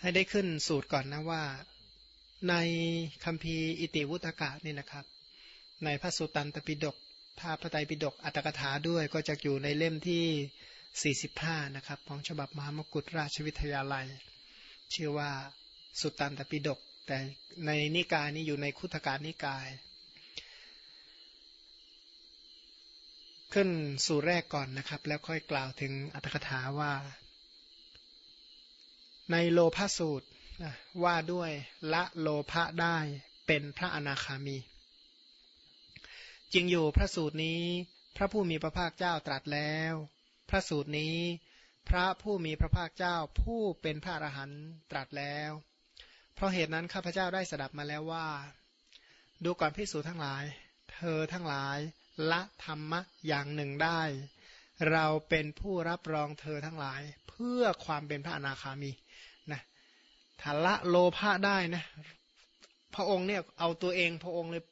ให้ได้ขึ้นสูตรก่อนนะว่า ในคัมภีร์อิติวุตกะนี่นะครับ ในพระสุตันตปิฎกถ้าพระไตรปิฎกอัตถกถาด้วยก็จะอยู่ในเล่มที่ 45 นะครับ ของฉบับมหามกุฎราชวิทยาลัย ชื่อว่าสุตันตปิฎกแต่ในนิกายนี้อยู่ในคุตการนิกาย ขึ้นสู่แรกก่อนนะครับ แล้วค่อยกล่าวถึงอัตถกถาว่า ในโลภสูตรว่าด้วยละโลภะได้เป็นพระอนาคามี จริงอยู่พระสูตรนี้พระผู้มีพระภาคเจ้าตรัสแล้ว พระสูตรนี้ พระผู้มีพระภาคเจ้าผู้เป็นพระอรหันต์ตรัสแล้ว เพราะเหตุนั้นข้าพเจ้าได้สดับมาแล้วว่า ดูก่อนพิสูจทั้งหลาย เธอทั้งหลายละธรรมะอย่างหนึ่งได้ เราเป็นผู้รับรองเธอทั้งหลายเพื่อความเป็นพระอนาคามี ถ้าละโลภะได้นะ พระองค์เนี่ยเอาตัวเองพระองค์เลย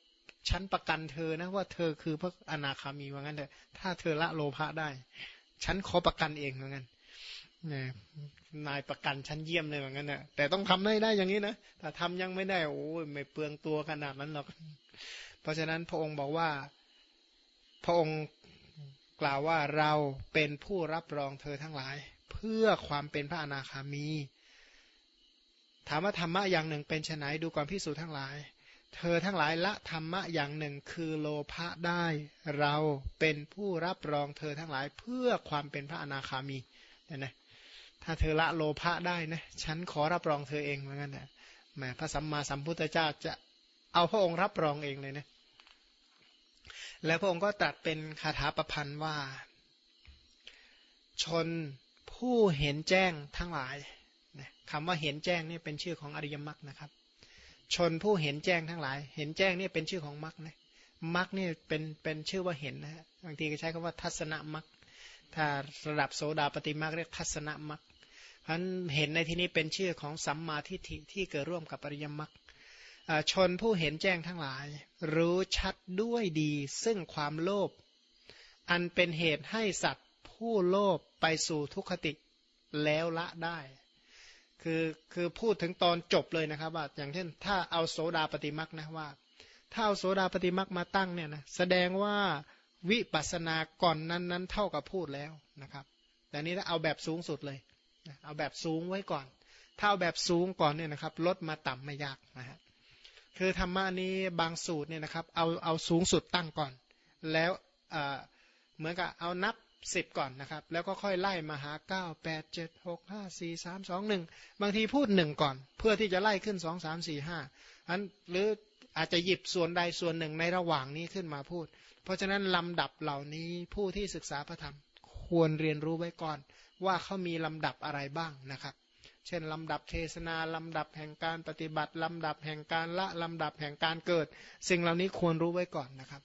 ฉันประกันเธอนะว่าเธอคือพระอนาคามีว่างั้นเถอะถ้าเธอละโลภะได้ ฉันขอประกันเองว่างั้นนี่นายประกันชั้นเยี่ยมเลยว่างั้นนะแต่ต้องทำให้ได้อย่างนี้นะถ้าทำยังไม่ได้โอ้ยไม่เปลืองตัวขนาดนั้นหรอกเพราะฉะนั้นพระองค์บอกว่า พระองค์กล่าวว่าเราเป็นผู้รับรองเธอทั้งหลาย เพื่อความเป็นพระอนาคามี ถามว่าธรรมะอย่างหนึ่งเป็นไนดูก่อนพิสูจทั้งหลาย เธอทั้งหลายละธรรมะอย่างหนึ่งคือโลภะได้ เราเป็นผู้รับรองเธอทั้งหลายเพื่อความเป็นพระอนาคามีเนี่ยนะถ้าเธอละโลภะได้นะฉันขอรับรองเธอเองเหมือนกันนะแหมพระสัมมาสัมพุทธเจ้าจะเอาพระองค์รับรองเองเลยนะแล้วพระองค์ก็ตรัสเป็นคาถาประพันธ์ว่า ชนผู้เห็นแจ้งทั้งหลาย คำว่าเห็นแจ้งนี่เป็นชื่อของอริยมรรคนะครับ ชนผู้เห็นแจ้งทั้งหลาย เห็นแจ้งนี่เป็นชื่อของมรรคนะมรรคนี่เป็นเป็นชื่อว่าเห็นนะฮะบางทีก็ใช้คำว่าทัศนมรรคถ้าระดับโสดาปฏิมรรคเรียกทัศนมรรคเพราะนั้นเห็นในที่นี้เป็นชื่อของสัมมาทิฏฐิที่เกิดร่วมกับอริยมรรคชนผู้เห็นแจ้งทั้งหลาย รู้ชัดด้วยดี ซึ่งความโลภอันเป็นเหตุให้สัตว์ผู้โลภไปสู่ทุกขติแล้วละได้ คือคือพูดถึงตอนจบเลยนะครับว่าอย่างเช่น ถ้าเอาโสดาปฏิมักนะว่า ถ้าเอาโสดาปฏิมักมาตั้งเนี่ยนะแสดงว่าวิปัสสนาก่อนนั้นนั้นเท่ากับพูดแล้วนะครับ แต่นี้ถ้าเอาแบบสูงสุดเลยเอาแบบสูงไว้ก่อน ถ้าเอาแบบสูงก่อนเนี่ยนะครับลดมาต่ำไม่ยากนะฮะคือธรรมะนี้บางสูตรเนี่ยนะครับเอาเอาสูงสุดตั้งก่อน แล้วเหมือนกับเอานับ สิบก่อนนะครับ แล้วก็ค่อยไล่มาหาเก้าแปดเจ็ดหกห้าสี่สามสองหนึ่งบางทีพูดหนึ่งก่อน เพื่อที่จะไล่ขึ้นสองสามสี่ห้าอันหรืออาจจะหยิบส่วนใดส่วนหนึ่งในระหว่างนี้ขึ้นมาพูด เพราะฉะนั้นลำดับเหล่านี้ผู้ที่ศึกษาพระธรรม ควรเรียนรู้ไว้ก่อน ว่าเขามีลำดับอะไรบ้างนะครับ เช่นลำดับเทศนาลำดับแห่งการปฏิบัติลำดับแห่งการละลำดับแห่งการเกิด สิ่งเหล่านี้ควรรู้ไว้ก่อนนะครับ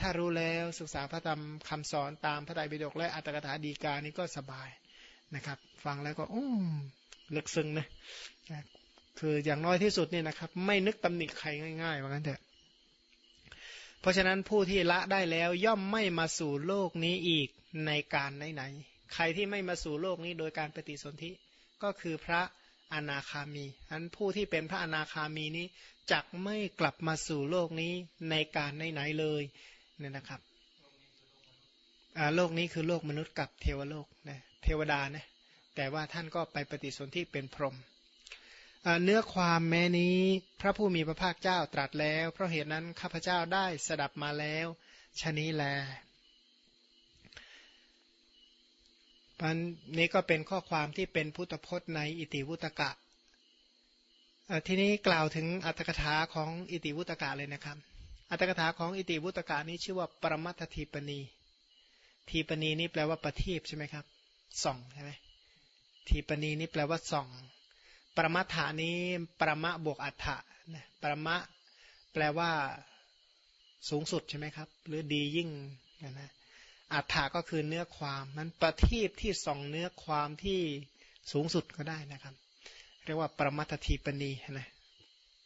ถ้ารู้แล้วศึกษาพระธรรมคำสอนตามพระไตรปิฎกและอัตถกถาดีกานี้ก็สบายนะครับ ฟังแล้วก็อืมลึกซึ้งนะคืออย่างน้อยที่สุดเนี่ยนะครับ ไม่นึกตำหนิใครง่ายๆว่างั้นเถอะเพราะฉะนั้นผู้ที่ละได้แล้วย่อมไม่มาสู่โลกนี้อีกในการไหนๆใครที่ไม่มาสู่โลกนี้โดยการปฏิสนธิก็คือพระ อนาคามีอันผู้ที่เป็นพระอนาคามีนี้จักไม่กลับมาสู่โลกนี้ในการไหนๆเลยเนี่ยนะครับโลกนี้คือโลกมนุษย์กับเทวโลกนะเทวดานะแต่ว่าท่านก็ไปปฏิสนธิเป็นพรหมเนื้อความแม้นี้พระผู้มีพระภาคเจ้าตรัสแล้ว เพราะเหตุนั้นข้าพเจ้าได้สดับมาแล้วชนี้แล ปันนี้ก็เป็นข้อความที่เป็นพุทธพจน์ในอิติวุตกะทีนี้กล่าวถึงอัตถกถาของอิติวุตกะเลยนะครับ อัตถกถาของอิติวุตกะนี้ชื่อว่าปรมัตทีปณีทีปณีนี่แปลว่าประทีปใช่ไหมครับส่องใช่ไหมทีปณีนี่แปลว่าส่อง ปรมัตถานี้ปรมะบวกอัฏฐะนะปรมะแปลว่าสูงสุดใช่ไหมครับ หรือดียิ่งนะนะ อัฏฐาก็คือเนื้อความมันประทีปที่ส่องเนื้อความที่สูงสุดก็ได้นะครับ เรียกว่าประมัตถีปณีนะ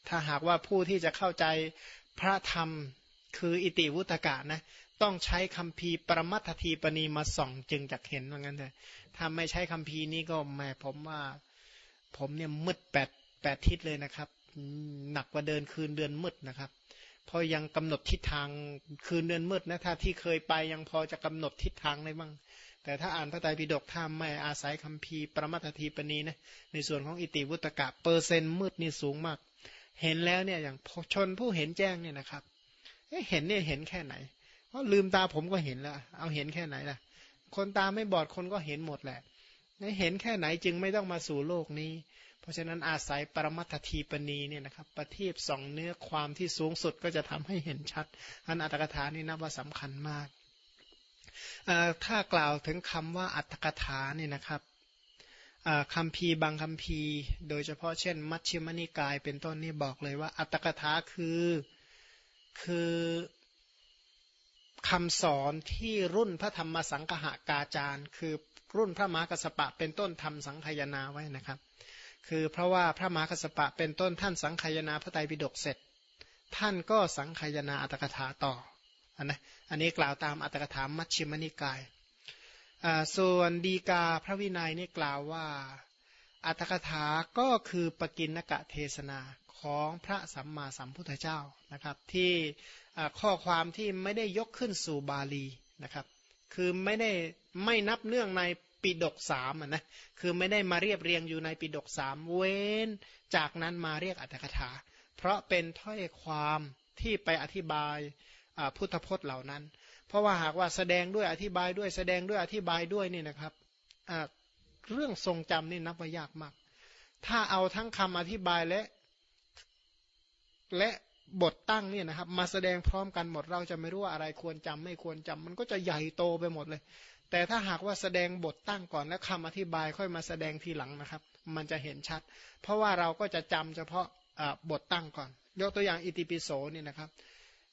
ถ้าหากว่าผู้ที่จะเข้าใจพระธรรมคืออิติวุตกะนะต้องใช้คำพีประมัตถีปณีมาส่องจึงจะเห็นว่างั้นเลยถ้าไม่ใช้คำพีนี้ก็แม่ผมว่า ผมเนี่ยมืดแปดแปดทิศเลยนะครับ หนักกว่าเดินคืนเดือนมืดนะครับ พราะยังกำหนดทิศทางคืนเดือนมืดนะถ้าที่เคยไปยังพอจะกำหนดทิศทางได้บ้างแต่ถ้าอ่านพระไตรปิฎกถ้าไม่อาศัยคัมภีร์ประมัตถีปณีนะในส่วนของอิติวุตกะเปอร์เซ็นต์มืดนี่สูงมาก เห็นแล้วเนี่ยอย่างชนผู้เห็นแจ้งเนี่ยนะครับเห็นเนี่ยเห็นแค่ไหนเพราะลืมตาผมก็เห็นแล้ว เอาเห็นแค่ไหนล่ะ คนตาไม่บอดคนก็เห็นหมดแหละเห็นแค่ไหนจึงไม่ต้องมาสู่โลกนี้ เพราะฉะนั้นอาศัยปรมัตถีปณีเนี่ยนะครับประทีปสองเนื้อความที่สูงสุดก็จะทำให้เห็นชัดอันอัตถกถานี่นับว่าสำคัญมากถ้ากล่าวถึงคำว่าอัตถกถาเนี่ยนะครับคำพีบางคำพีโดยเฉพาะเช่น มัชฌิมนิกายเป็นต้นนี่บอกเลยว่า อัตถกถาคือคือคำสอนที่รุ่นพระธรรมสังคหากาจารย์ คือรุ่นพระมหากัสปะเป็นต้นทำสังขยาไว้นะครับ คือเพราะว่าพระมหากัสปะเป็นต้นท่านสังขยนาพระไตรปิฎกเสร็จ ท่านก็สังขยนาอัตถกถาต่ออันนะอันนี้กล่าวตามอัตถกถามัชฌิมนิกาย ส่วนดีกาพระวินัยนี่กล่าวว่าอัตถกถาก็คือปกินนกะเทศนาของพระสัมมาสัมพุทธเจ้านะครับ ที่ข้อความที่ไม่ได้ยกขึ้นสู่บาลีนะครับ คือไม่ได้ไม่นับเนื่องใน ปิดกสามนะคือไม่ได้มาเรียบเรียงอยู่ในปิดกสามเว้น จากนั้นมาเรียกอัตถกถา เพราะเป็นถ้อยความที่ไปอธิบายพุทธพจน์เหล่านั้น เพราะว่าหากว่าแสดงด้วยอธิบายด้วยแสดงด้วยอธิบายด้วยนี่นะครับเรื่องทรงจำนี่นับว่ายากมาก ถ้าเอาทั้งคำอธิบายและและบทตั้งเนี่ยนะครับมาแสดงพร้อมกันหมดเราจะไม่รู้ว่าอะไรควรจำไม่ควรจำมันก็จะใหญ่โตไปหมดเลย แต่ถ้าหากว่าแสดงบทตั้งก่อนแล้วคำอธิบายค่อยมาแสดงทีหลังนะครับ มันจะเห็นชัด เพราะว่าเราก็จะจำเฉพาะบทตั้งก่อน ยกตัวอย่างอิติปิโสเนี่ยนะครับ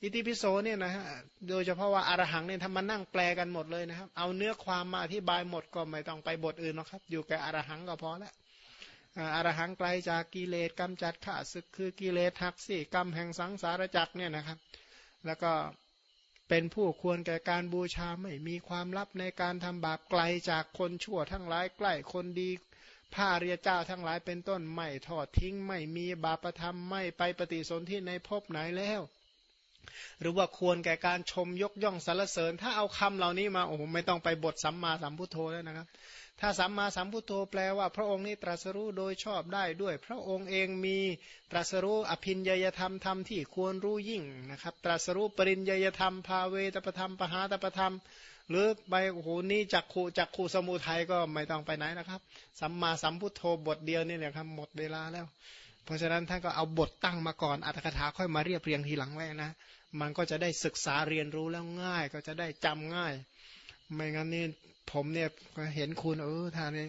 อิติปิโสเนี่ยนะฮะโดยเฉพาะว่าอารหังเนี่ยทำมานั่งแปลกันหมดเลยนะครับ เอาเนื้อความมาอธิบายหมดก็ไม่ต้องไปบทอื่นนะครับ อยู่แก่อารหังก็พอแล้วอารหังไกลจากกิเลสกำจัดข้าศึกคือกิเลสทักสี่กรรมแห่งสังสารจักเนี่ยนะครับ แล้วก็ เป็นผู้ควรแก่การบูชาไม่มีความลับในการทำบาปไกลจากคนชั่วทั้งหลายใกล้คนดีผ้าเรียเจ้าทั้งหลายเป็นต้นไม่ทอดทิ้ง ไม่มีบาปธรรมไม่ไปปฏิสนธิในภพไหนแล้ว หรือว่าควรแก่การชมยกย่องสรรเสริญ ถ้าเอาคำเหล่านี้มาโอ้โหไม่ต้องไปบทสัมมาสัมพุทโธแล้วนะครับ ถ้าสัมมาสัมพุทโธแปลว่าพระองค์นี้ตรัสรู้โดยชอบได้ด้วย พระองค์เองมีตรัสรู้อภินยยธรรมธรรมที่ควรรู้ยิ่งนะครับ ตรัสรู้ปริญยยธรรม ภาเวตประธรรมปหาตประธรรม หรือไปโอ้โหนี่จักขูจักขูสมุทัยก็ไม่ต้องไปไหนนะครับ สัมมาสัมพุทโธบทเดียวนี่แหละครับหมดเวลาแล้ว เพราะฉะนั้นท่านก็เอาบทตั้งมาก่อนอัตถกถาค่อยมาเรียบเรียงทีหลังไว้นะ มันก็จะได้ศึกษาเรียนรู้แล้วง่ายก็จะได้จำง่าย ไม่งั้นนี่ผมเนี่ยเห็นคุณเออท่านนี่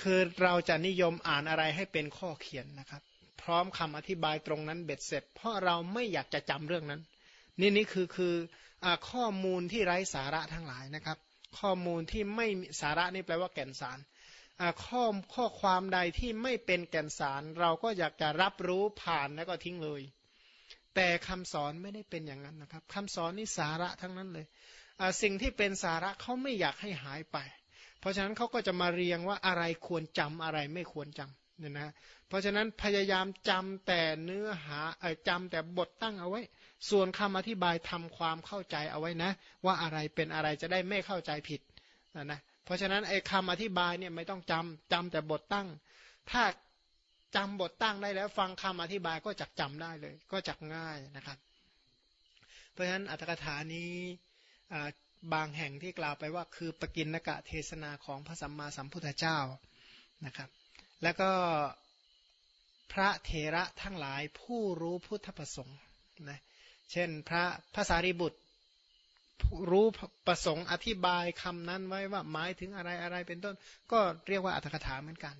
คือเราจะนิยมอ่านอะไรให้เป็นข้อเขียนนะครับ พร้อมคำอธิบายตรงนั้นเบ็ดเสร็จ เพราะเราไม่อยากจะจำเรื่องนั้น นี่นี่คือคืออข้อมูลที่ไร้สาระทั้งหลายนะครับ ข้อมูลที่ไม่สาระนี่แปลว่าแก่นสารข้อข้อความใดที่ไม่เป็นแก่นสาร เราก็อยากจะรับรู้ผ่านแล้วก็ทิ้งเลย แต่คำสอนไม่ได้เป็นอย่างนั้นนะครับคำสอนนี่สาระทั้งนั้นเลย สิ่งที่เป็นสาระเขาไม่อยากให้หายไป เพราะฉะนั้นเขาก็จะมาเรียงว่าอะไรควรจำอะไรไม่ควรจำเนี่ยนะเพราะฉะนั้นพยายามจำแต่เนื้อหาจำแต่บทตั้งเอาไว้ ส่วนคำอธิบายทำความเข้าใจเอาไว้นะ ว่าอะไรเป็นอะไรจะได้ไม่เข้าใจผิดนะเพราะฉะนั้นไอ้คำอธิบายเนี่ยไม่ต้องจำจำแต่บทตั้ง ถ้าจำบทตั้งได้แล้วฟังคำอธิบายก็จักจำได้เลย ก็จักง่ายนะครับ เพราะฉะนั้นอัตถกถานี้ บางแห่งที่กล่าวไปว่าคือปกินกะเทศนาของพระสัมมาสัมพุทธเจ้านะครับ แล้วก็พระเถระทั้งหลายผู้รู้พุทธประสงค์นะเช่นพระภาษาริบุตรรู้ประสงค์อธิบายคำนั้นไว้ว่าหมายถึงอะไรอะไรเป็นต้น ก็เรียกว่าอัตถกถาเหมือนกัน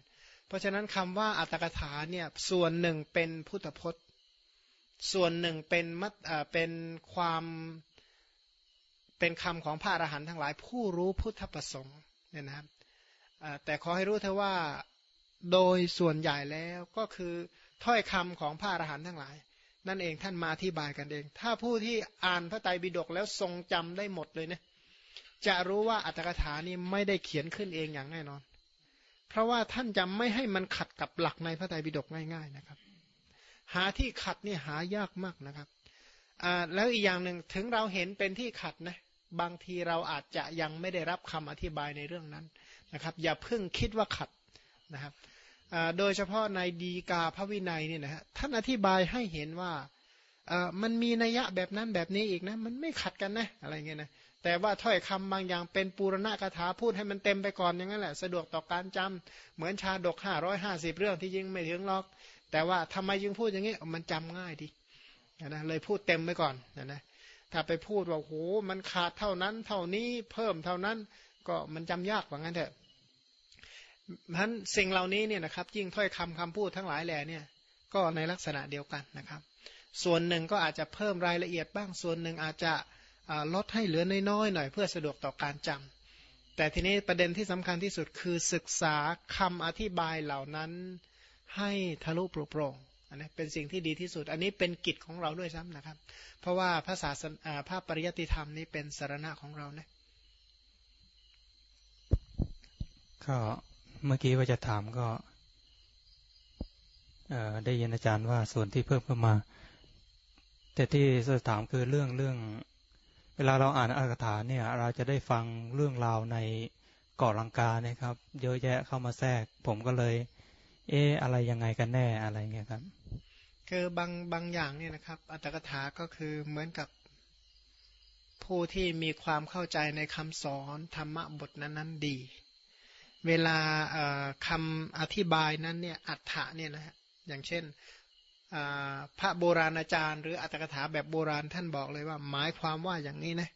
เพราะฉะนั้นคำว่าอัตถกถาเนี่ยส่วนหนึ่งเป็นพุทธพจน์ ส่วนหนึ่งเป็นมัดเป็นความ เป็นคำของพระอรหันต์ทั้งหลาย ผู้รู้พุทธประสงค์เนี่ยนะครับแต่ขอให้รู้เถอะว่าโดยส่วนใหญ่แล้วก็คือถ้อยคำของพระอรหันต์ทั้งหลาย นั่นเองท่านมาอธิบายกันเอง ถ้าผู้ที่อ่านพระไตรปิฎกแล้วทรงจำได้หมดเลยเนะจะรู้ว่าอัตถกถานี้ไม่ได้เขียนขึ้นเองอย่างแน่นอน เพราะว่าท่านจะไม่ให้มันขัดกับหลักในพระไตรปิฎกง่าย ๆนะครับ หาที่ขัดนี่หายากมากนะครับแล้วอีกอย่างหนึ่งถึงเราเห็นเป็นที่ขัดนะ บางทีเราอาจจะยังไม่ได้รับคำอธิบายในเรื่องนั้นนะครับ อย่าเพิ่งคิดว่าขัดนะครับโดยเฉพาะในดีกาพระวินัยเนี่ยนะฮะท่านอธิบายให้เห็นว่ามันมีนัยยะแบบนั้นแบบนี้อีกนะ มันไม่ขัดกันนะอะไรเงี้ยนะแต่ว่าถ้อยคำบางอย่างเป็นปูรณะคาถาพูดให้มันเต็มไปก่อนอย่างนั้นแหละ สะดวกต่อการจำเหมือนชาดกห้าร้อยห้าสิบเรื่องที่ยิ่งไม่ถึงหรอก แต่ว่าทำไมยิ่งพูดอย่างนี้มันจำง่ายดีนะเลยพูดเต็มไปก่อนนะนะ ถ้าไปพูดว่าโหมันขาดเท่านั้น เท่านี้เพิ่มเท่านั้น ก็มันจำยากว่างั้นเถอะพันสิ่งเหล่านี้เนี่ยนะครับยิ่งถ้อยคำคำพูดทั้งหลายแหล่เนี่ยก็ในลักษณะเดียวกันนะครับ ส่วนหนึ่งก็อาจจะเพิ่มรายละเอียดบ้างส่วนหนึ่งอาจจะลดให้เหลือน้อยๆหน่อยเพื่อสะดวกต่อการจำแต่ทีนี้ประเด็นที่สำคัญที่สุดคือศึกษาคำอธิบายเหล่านั้นให้ทะลุโปร่ง อันนี้เป็นสิ่งที่ดีที่สุด อันนี้เป็นกิจของเราด้วยซ้ำนะครับ เพราะว่าภาษาภาพปริยติธรรมนี้เป็นสารณะของเรานะก็เมื่อกี้ว่าจะถามก็ได้ยินอาจารย์ว่าส่วนที่เพิ่มขึ้นมา แต่ที่จะถามคือเรื่องเรื่อง เวลาเราอ่านอักถาเนี่ย เราจะได้ฟังเรื่องราวในเกาะลังกาเนี่ยครับ เยอะแยะเข้ามาแทรก ผมก็เลย เอออะไรยังไงกันแน่อะไรเงี้ยครับ คือบางบางอย่างเนี่ยนะครับ อัตถกถาก็คือเหมือนกับผู้ที่มีความเข้าใจในคำสอนธรรมะบทนั้นๆดี เวลาคำอธิบายนั้นเนี่ยอัฏฐะเนี่ยนะฮะอย่างเช่นพระโบราณอาจารย์ หรืออัตถกถาแบบโบราณท่านบอกเลยว่า หมายความว่าอย่างนี้นะ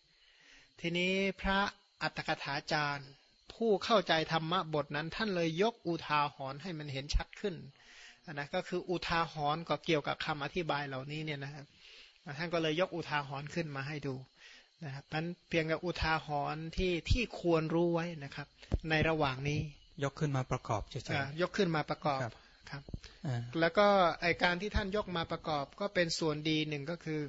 ทีนี้พระอัตถกถาจารย์ ผู้เข้าใจธรรมะบทนั้น ท่านเลยยกอุทาหรณ์ให้มันเห็นชัดขึ้นนะก็คืออุทาหรณ์ก็เกี่ยวกับคำอธิบายเหล่านี้เนี่ยนะครับท่านก็เลยยกอุทาหรณ์ขึ้นมาให้ดูนะครับนั้นเพียงกับอุทาหรณ์ที่ที่ควรรู้ไว้นะครับ ในระหว่างนี้ยกขึ้นมาประกอบเฉยๆยกขึ้นมาประกอบครับ แล้วก็ไอการที่ท่านยกมาประกอบก็เป็นส่วนดีหนึ่งก็คือ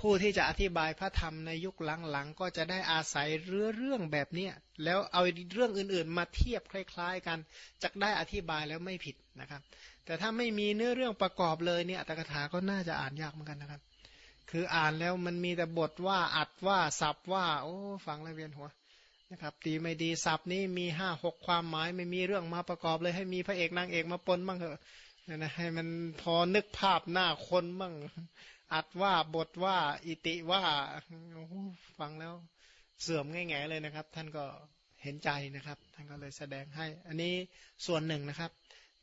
ผู้ที่จะอธิบายพระธรรมในยุคหลังๆ ก็จะได้อาศัยเรื่องเรื่องแบบเนี้ยแล้วเอาเรื่องอื่นๆ มาเทียบคล้ายๆ กันจะได้อธิบายแล้วไม่ผิดนะครับ แต่ถ้าไม่มีเนื้อเรื่องประกอบเลยเนี่ยอัตถกถาก็น่าจะอ่านยากเหมือนกันนะครับ คืออ่านแล้วมันมีแต่บทว่าอัดว่าสับว่า โอ้ฟังแล้วเวียนหัวนะครับดีไม่ดีสับนี้มีห้าหกความหมายไม่มีเรื่องมาประกอบเลยให้มีพระเอกนางเอกมาปนบ้างเถอะนะให้มันพอนึกภาพหน้าคนบ้าง อัดว่าบทว่า อิติว่าฟังแล้วเสื่อมง่ายๆเลยนะครับ ท่านก็เห็นใจนะครับ ท่านก็เลยแสดงให้ อันนี้ส่วนหนึ่งนะครับ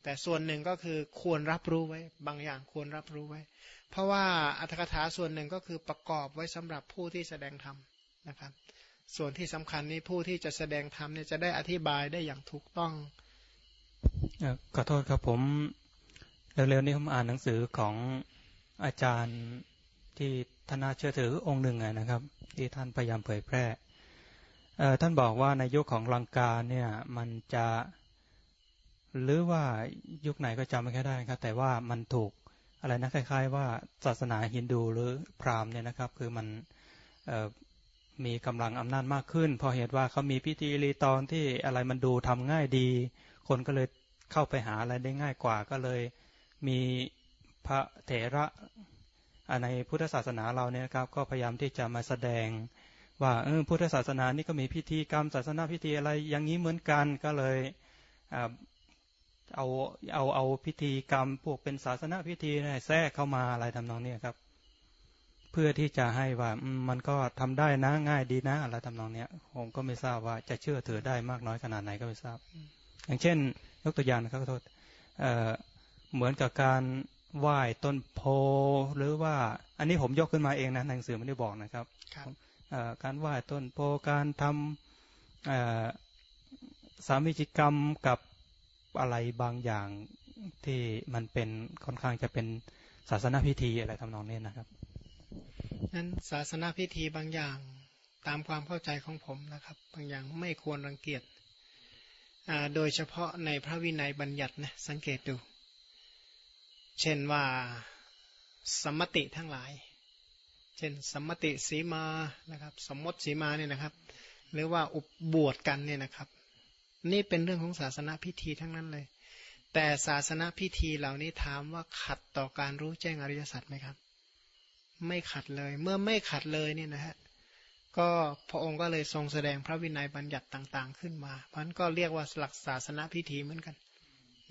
แต่ส่วนหนึ่งก็คือควรรับรู้ไว้ บางอย่างควรรับรู้ไว้ เพราะว่าอัตถกถาส่วนหนึ่งก็คือประกอบไว้สำหรับผู้ที่แสดงธรรมนะครับ ส่วนที่สำคัญนี้ผู้ที่จะแสดงธรรมเนี่ยจะได้อธิบายได้อย่างถูกต้องขอโทษครับผมเร็วๆนี้ผมอ่านหนังสือของ อาจารย์ที่ท่านน่าเชื่อถือองค์หนึ่งนะครับ ที่ท่านพยายามเผยแพร่ท่านบอกว่าในยุคของลังกาเนี่ยมันจะหรือว่ายุคไหนก็จำไม่ค่ได้ครับ แต่ว่ามันถูกอะไรนะคล้าย ๆ ว่าศาสนาฮินดูหรือพราหมณ์เนี่ยนะครับ คือมันมีกำลังอำนาจมากขึ้น พอเหตุว่าเขามีพิธีรีตอนที่อะไรมันดูทำง่ายดี คนก็เลยเข้าไปหาอะไรได้ง่ายกว่าก็เลยมี พระเถระในพุทธศาสนาเราเนี่ยครับ ก็พยายามที่จะมาแสดง ว่าเออพุทธศาสนานี่ก็มีพิธีกรรมศาสนาพิธีอะไรอย่างนี้เหมือนกันก็เลยเอาเอาเอาพิธีกรรมพวกเป็นศาสนาพิธีแทรกเข้ามาอะไรทำนองนี้ครับ เพื่อที่จะให้ว่ามันก็ทำได้นะง่ายดีนะอะไรทำนองเนี้ยผมก็ไม่ทราบว่าจะเชื่อถือได้มากน้อยขนาดไหนก็ไม่ทราบ อย่างเช่น ยกตัวอย่างนะครับโทษเหมือนกับการ ไหว้ต้นโพหรือว่า อันนี้ผมยกขึ้นมาเองนะหนังสือไม่ได้บอกนะครับการไหว้ต้นโพการทำสามิจิกรรมกับอะไรบางอย่างที่มันเป็นค่อนข้างจะเป็นศาสนาพิธีอะไรทำนองนี้นะครับนั้นศาสนาพิธีบางอย่างตามความเข้าใจของผมนะครับ บางอย่างไม่ควรรังเกียจโดยเฉพาะในพระวินัยบัญญัตินะสังเกตดู เช่นว่าสมมติทั้งหลาย เช่นสมมติสีมานะครับสมมติสีมาเนี่ยนะครับ หรือว่าอุบบวชกันเนี่ยนะครับ นี่เป็นเรื่องของศาสนาพิธีทั้งนั้นเลย แต่ศาสนาพิธีเหล่านี้ถามว่าขัดต่อการรู้แจ้งอริยสัจไหมครับ ไม่ขัดเลยเมื่อไม่ขัดเลยเนี่ยนะฮะก็พระองค์ก็เลยทรงแสดงพระวินัยบัญญัติต่าง ๆ ขึ้นมา เพราะนั้นก็เรียกว่าหลักศาสนาพิธีเหมือนกัน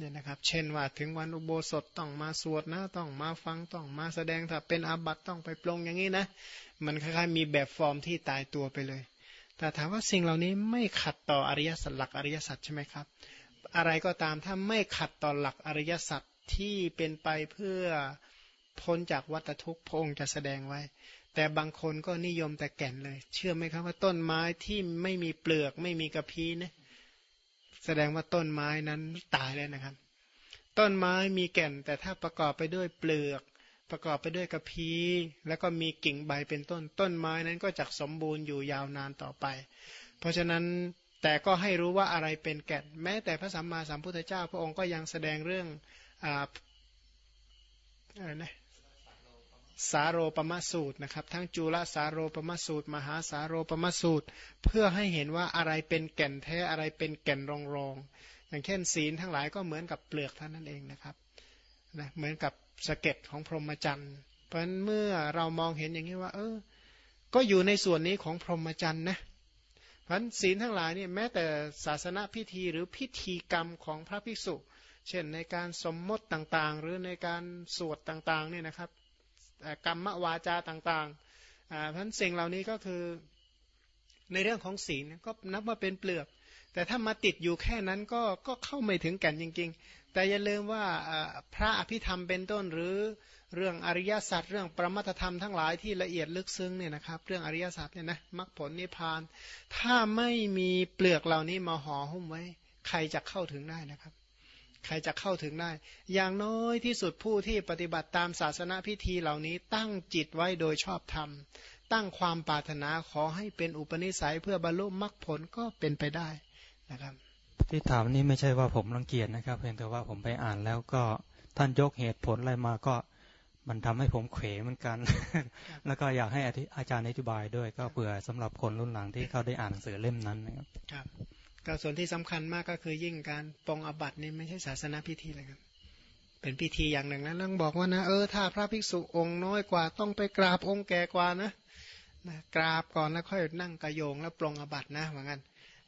เนี่ยนะครับ เช่นว่าถึงวันอุโบสถต้องมาสวดนะ ต้องมาฟังต้องมาแสดงถ้าเป็นอาบัติต้องไปปลงอย่างนี้นะ มันคล้ายๆมีแบบฟอร์มที่ตายตัวไปเลย แต่ถามว่าสิ่งเหล่านี้ไม่ขัดต่ออริยสัจหลักอริยสัจใช่ไหมครับ อะไรก็ตามถ้าไม่ขัดต่อหลักอริยสัจที่เป็นไปเพื่อพ้นจากวัฏทุกข์พงจะแสดงไว้ แต่บางคนก็นิยมแต่แก่นเลย เชื่อไหมครับว่าต้นไม้ที่ไม่มีเปลือกไม่มีกระพี้นะ ดงว่าต้นไม้นั้นตายแล้วนะครับ ต้นไม้มีแก่น แต่ถ้าประกอบไปด้วยเปลือก ประกอบไปด้วยกระพี้แล้วก็มีกิ่งใบเป็นต้น ต้นไม้นั้นก็จะสมบูรณ์อยู่ยาวนานต่อไป เพราะฉะนั้นแต่ก็ให้รู้ว่าอะไรเป็นแก่น แม้แต่พระสัมมาสัมพุทธเจ้า พระองค์ก็ยังแสดงเรื่องอ่าอะไรนะ สาโรปมสูตรนะครับ ทั้งจุลสาโรปมสูตร มหาสาโรปมสูตร เพื่อให้เห็นว่าอะไรเป็นแก่นแท้อะไรเป็นแก่นรองรองอย่างเช่นศีลทั้งหลายก็เหมือนกับเปลือกท่านนั่นเองนะครับนะเหมือนกับสะเก็ดของพรหมจรรย์เพราะฉะนั้นเมื่อเรามองเห็นอย่างนี้ว่า เออ ก็อยู่ในส่วนนี้ของพรหมจรรย์นะเพราะศีลทั้งหลายเนี่ยแม้แต่ศาสนาพิธีหรือพิธีกรรมของพระภิกษุ เช่นในการสมมติต่างๆ หรือในการสวดต่างๆเนี่ยนะครับ กรรมวาจาต่างๆเพราะฉะนั้นสิ่งเหล่านี้ก็คือในเรื่องของศีลก็นับว่าเป็นเปลือก แต่ถ้ามาติดอยู่แค่นั้นก็ก็เข้าไม่ถึงแกันจริง ๆ แต่อย่าลืมว่าพระอภิธรรมเป็นต้นหรือเรื่องอริยสัจเรื่องประมัตธรรมทั้งหลายที่ละเอียดลึกซึ้งเนี่ยนะครับ เรื่องอริยสัจเนี่ยนะมรรคผลนิพพาน ถ้าไม่มีเปลือกเหล่านี้มาห่อหุ้มไว้ ใครจะเข้าถึงได้นะครับ ใครจะเข้าถึงได้ อย่างน้อยที่สุดผู้ที่ปฏิบัติตามศาสนาพิธีเหล่านี้ตั้งจิตไว้โดยชอบธรรม ตั้งความปรารถนาขอให้เป็นอุปนิสัยเพื่อบรรลุมรรคผลก็เป็นไปได้นะครับ ที่ถามนี้ไม่ใช่ว่าผมรังเกียจนะครับ เพียงแต่ว่าผมไปอ่านแล้วก็ท่านยกเหตุผลอะไรมาก็มันทำให้ผมเขวเหมือนกัน แล้วก็อยากให้อาจารย์อธิบายด้วย ก็เผื่อสำหรับคนรุ่นหลังที่เขาได้อ่านหนังสือเล่มนั้นนะครับครับ ก็ส่วนที่สำคัญมากก็คือยิ่งการปองอบัตนี่ไม่ใช่ศาสนาพิธีเลยครับ เป็นพิธีอย่างหนึ่งนะเรื่องบอกว่านะเออถ้าพระภิกษุองค์น้อยกว่าต้องไปกราบองค์แก่กว่านะนะกราบก่อนแล้วค่อยนั่งกระโยงแล้วปรงอบัตนะเหมือน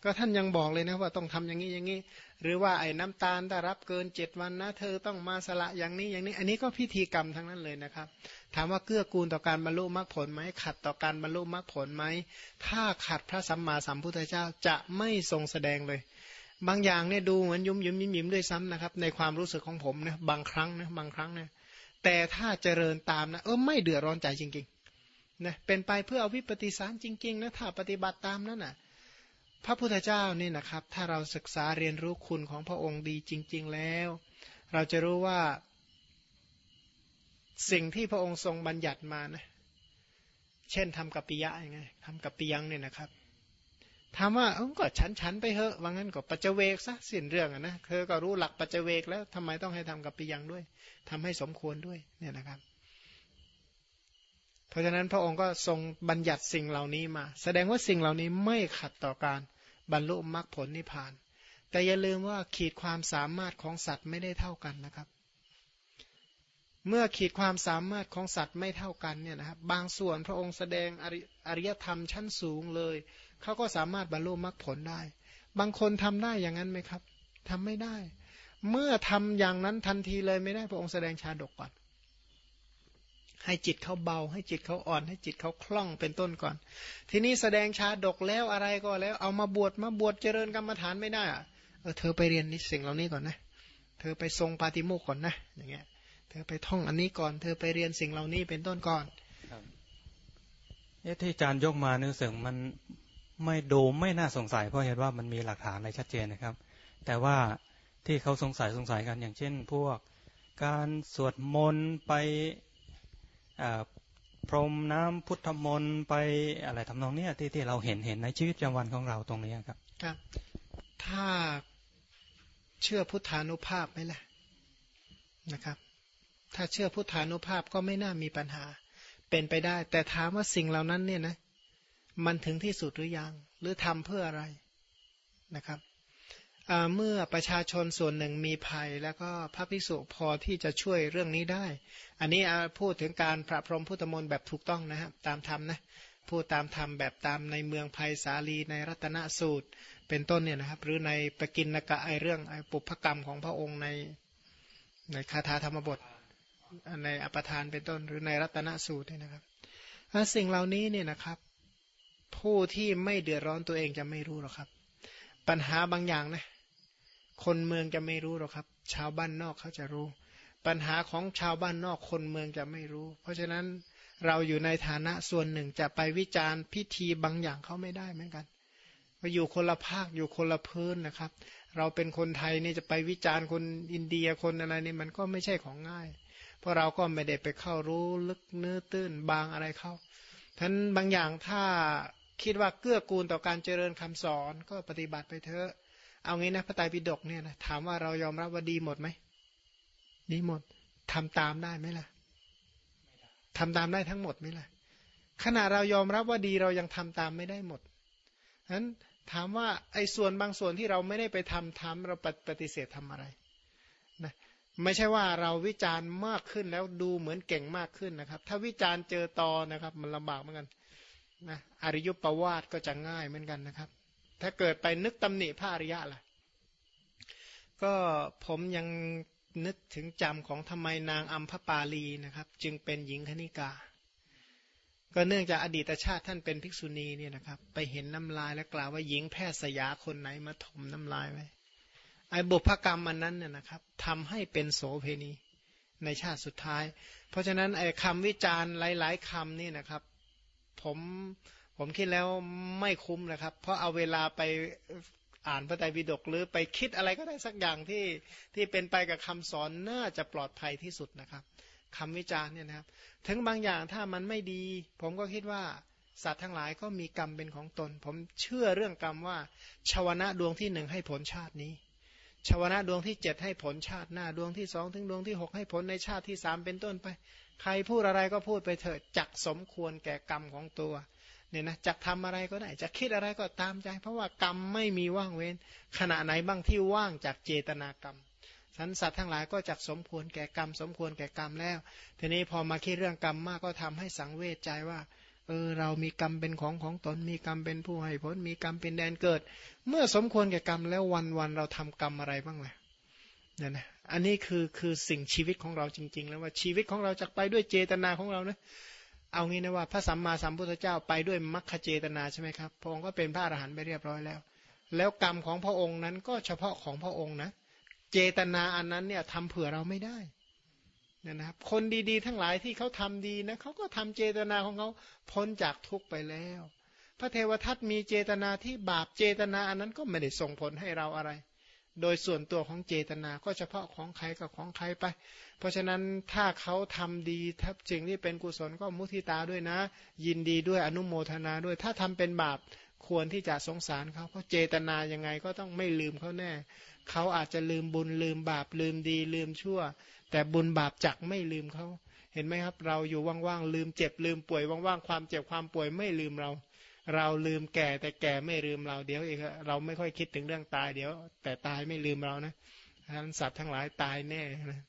ก็ท่านยังบอกเลยนะว่าต้องทำอย่างนี้อย่างนี้ หรือว่าไอ้น้ำตาลถ้ารับเกินเจ็ดวันนะ เธอต้องมาสละอย่างนี้อย่างนี้ อันนี้ก็พิธีกรรมทั้งนั้นเลยนะครับ ถามว่าเกื้อกูลต่อการบรรลุมรรคผลไหมขัดต่อการบรรลุมรรคผลไหมถ้าขัดพระสัมมาสัมพุทธเจ้าจะไม่ทรงแสดงเลย บางอย่างเนี่ยดูเหมือนยุ่มยุ่มยิ้มยิ้มด้วยซ้ำนะครับ ในความรู้สึกของผมนะบางครั้งนะบางครั้งนี่ยแต่ถ้าเจริญตามนะเออไม่เดือดร้อนใจจริงๆนะเป็นไปเพื่อเอาวิปฏิสารจริงๆนะถ้าปฏิบัติตามนั้นนะ่ะ พระพุทธเจ้านี่นะครับ ถ้าเราศึกษาเรียนรู้คุณของพระองค์ดีจริง ๆ แล้ว เราจะรู้ว่า สิ่งที่พระองค์ทรงบัญญัติมานะ เช่นทำกับปิยะยังไงทำกับปิยังเนี่ยนะครับถามว่าเออก็ฉันฉันไปเถอะว่างั้นก็ปัจเจเวกซะสิ้นเรื่องอะนะเธอก็รู้หลักปัจเจเวกแล้วทำไมต้องให้ทำกับปิยังด้วยทำให้สมควรด้วยเนี่ยนะครับ เพราะฉะนั้นพระองค์ก็ทรงบัญญัติสิ่งเหล่านี้มา แสดงว่าสิ่งเหล่านี้ไม่ขัดต่อการบรรลุมรรคผลนิพพาน แต่อย่าลืมว่าขีดความสามารถของสัตว์ไม่ได้เท่ากันนะครับ เมื่อขีดความสามารถของสัตว์ไม่เท่ากันเนี่ยนะครับ บางส่วนพระองค์แสดงอริยธรรมชั้นสูงเลย เขาก็สามารถบรรลุมรรคผลได้ บางคนทำได้อย่างนั้นไหมครับทำไม่ได้ เมื่อทำอย่างนั้นทันทีเลยไม่ได้พระองค์แสดงชาดกก่อน ให้จิตเขาเบา ให้จิตเขาอ่อน ให้จิตเขาคล่องเป็นต้นก่อน ทีนี้แสดงชาดกแล้วอะไรก็แล้ว เอามาบวชมาบวชเจริญกรรมฐานไม่ได้เออเธอไปเรียนนี่สิ่งเหล่านี้ก่อนนะ เธอไปทรงปาติโมกก่อนนะอย่างเงี้ย เธอไปท่องอันนี้ก่อน เธอไปเรียนสิ่งเหล่านี้เป็นต้นก่อนเอ๊ะที่อาจารย์ยกมาเนื้อเสียงมันไม่ดูไม่น่าสงสัย เพราะเห็นว่ามันมีหลักฐานในชัดเจนนะครับ แต่ว่าที่เขาสงสัยสงสัยกันอย่างเช่น พวกการสวดมนต์ไป พรมน้ำพุทธมนต์ไปอะไรทำนองนี้ที่ที่เราเห็นเห็นในชีวิตประจำวันของเราตรงนี้ครับ ครับ ถ้าเชื่อพุทธานุภาพไหมล่ะนะครับ ถ้าเชื่อพุทธานุภาพก็ไม่น่ามีปัญหา เป็นไปได้ แต่ถามว่าสิ่งเหล่านั้นเนี่ยนะ มันถึงที่สุดหรือยัง หรือทำเพื่ออะไรนะครับ เมื่อประชาชนส่วนหนึ่งมีภัย แล้วก็พระภิกษุพอที่จะช่วยเรื่องนี้ได้ อันนี้พูดถึงการพระพรหมพุทธมนต์แบบถูกต้องนะครับตามธรรมนะพูดตามธรรมแบบตามในเมืองภัยสาลีในรัตนสูตรเป็นต้นเนี่ยนะครับ หรือในปกินนกะไอเรื่องไอปุพกรรมของพระองค์ในในคาถาธรรมบทในอปทานเป็นต้นหรือในรัตนสูตรเนี่ยนะครับสิ่งเหล่านี้เนี่ยนะครับ ผู้ที่ไม่เดือดร้อนตัวเองจะไม่รู้หรอกครับ ปัญหาบางอย่างนะ คนเมืองจะไม่รู้หรอกครับ ชาวบ้านนอกเขาจะรู้ ปัญหาของชาวบ้านนอกคนเมืองจะไม่รู้ เพราะฉะนั้นเราอยู่ในฐานะส่วนหนึ่งจะไปวิจารณ์พิธีบางอย่างเขาไม่ได้เหมือนกันมาอยู่คนละภาคอยู่คนละพื้นนะครับ เราเป็นคนไทยนี่จะไปวิจารณ์คนอินเดียคนอะไรนี่มันก็ไม่ใช่ของง่าย เพราะเราก็ไม่ได้ไปเข้ารู้ลึกเนื้อตื้นบางอะไรเข้าท่านบางอย่างถ้า คิดว่าเกื้อกูลต่อการเจริญคำสอนก็ปฏิบัติไปเถอะ เอางี้นะพระไตรปิฎกเนี่ยนะถามว่าเรายอมรับว่าดีหมดไหมดีหมดทำตามได้ไหมล่ะทำตามได้ทั้งหมดไหมล่ะขณะเรายอมรับว่าดีเรายังทำตามไม่ได้หมดฉะนั้นถามว่าไอ้ส่วนบางส่วนที่เราไม่ได้ไปทำทำเราปฏิเสธทำอะไรนะไม่ใช่ว่าเราวิจารณ์มากขึ้นแล้วดูเหมือนเก่งมากขึ้นนะครับ ถ้าวิจารณ์เจอตอนะครับ มันลำบากเหมือนกัน นะอริยุประวาทก็จะง่ายเหมือนกันนะครับ ถ้าเกิดไปนึกตำหนิพระอริยะล่ะ ก็ผมยังนึกถึงจำของทำไมนางอัมพปาลีนะครับ จึงเป็นหญิงคณิกา ก็เนื่องจากอดีตชาติท่านเป็นภิกษุณีเนี่ยนะครับ ไปเห็นน้ำลายและกล่าวว่าหญิงแพทย์สยาคนไหนมาถมน้ำลายไว้ไอ้บุพกรรมมันนั้นเนี่ยนะครับทำให้เป็นโสเพณีในชาติสุดท้าย เพราะฉะนั้นไอ้คำวิจารณ์หลาย ๆคำนี่นะครับ ผมผมคิดแล้วไม่คุ้มนะครับ เพราะเอาเวลาไปอ่านพระไตรปิฎกหรือไปคิดอะไรก็ได้สักอย่างที่ที่เป็นไปกับคำสอนน่าจะปลอดภัยที่สุดนะครับคำวิจารณ์เนี่ยนะครับ ถึงบางอย่างถ้ามันไม่ดี ผมก็คิดว่าสัตว์ทั้งหลายก็มีกรรมเป็นของตน ผมเชื่อเรื่องกรรมว่าชาวนะดวงที่หนึ่งให้ผลชาตินี้ชาวนะดวงที่เจ็ดให้ผลชาติหน้าดวงที่สองถึงดวงที่หกให้ผลในชาติที่สามเป็นต้นไป ใครพูดอะไรก็พูดไปเถิดจักสมควรแก่กรรมของตัวเนี่ยนะจะทำอะไรก็ได้จะคิดอะไรก็ตามใจ เพราะว่ากรรมไม่มีว่างเว้น ขณะไหนบ้างที่ว่างจากเจตนากรรมสันสัตว์ทั้งหลายก็จักสมควรแก่กรรม สมควรแก่กรรมแล้ว ทีนี้พอมาคิดเรื่องกรรมมากก็ทำให้สังเวชใจว่าเออเรามีกรรมเป็นของของตนมีกรรมเป็นผู้ให้ผลมีกรรมเป็นแดนเกิด เมื่อสมควรแก่กรรมแล้ววันวันเราทำกรรมอะไรบ้างล่ะเนี่ยนะ อันนี้คือคือสิ่งชีวิตของเราจริง ๆ แล้วว่าชีวิตของเราจะไปด้วยเจตนาของเรานะเอางี้นะว่าพระสัมมาสัมพุทธเจ้าไปด้วยมรรคเจตนาใช่ไหมครับพระองค์ก็เป็นพระอรหันต์ไปเรียบร้อยแล้ว แล้วกรรมของพระองค์นั้นก็เฉพาะของพระองค์นะ เจตนาอันนั้นเนี่ยทำเผื่อเราไม่ได้เนี่ยนะครับคนดีๆ ทั้งหลายที่เขาทำดีนะเขาก็ทำเจตนาของเขาพ้นจากทุกข์ไปแล้ว พระเทวทัตมีเจตนาที่บาปเจตนาอันนั้นก็ไม่ได้ส่งผลให้เราอะไร โดยส่วนตัวของเจตนาก็เฉพาะของใครกับของใครไป เพราะฉะนั้นถ้าเขาทำดีถ้าจริงที่เป็นกุศลก็มุทิตาด้วยนะ ยินดีด้วยอนุโมทนาด้วย ถ้าทำเป็นบาปควรที่จะสงสารเขาเพราะเจตนายังไงก็ต้องไม่ลืมเขาแน่ เขาอาจจะลืมบุญลืมบาปลืมดีลืมชั่ว แต่บุญบาปจักไม่ลืมเขา เห็นไหมครับ เราอยู่ว่างๆลืมเจ็บลืมป่วยว่างๆความเจ็บความป่วยไม่ลืมเรา เราลืมแก่แต่แก่ไม่ลืมเราเดี๋ยวเองเราไม่ค่อยคิดถึงเรื่องตายเดี๋ยว แต่ตายไม่ลืมเรานะทั้นสัตว์ทั้งหลายตายแน่นะ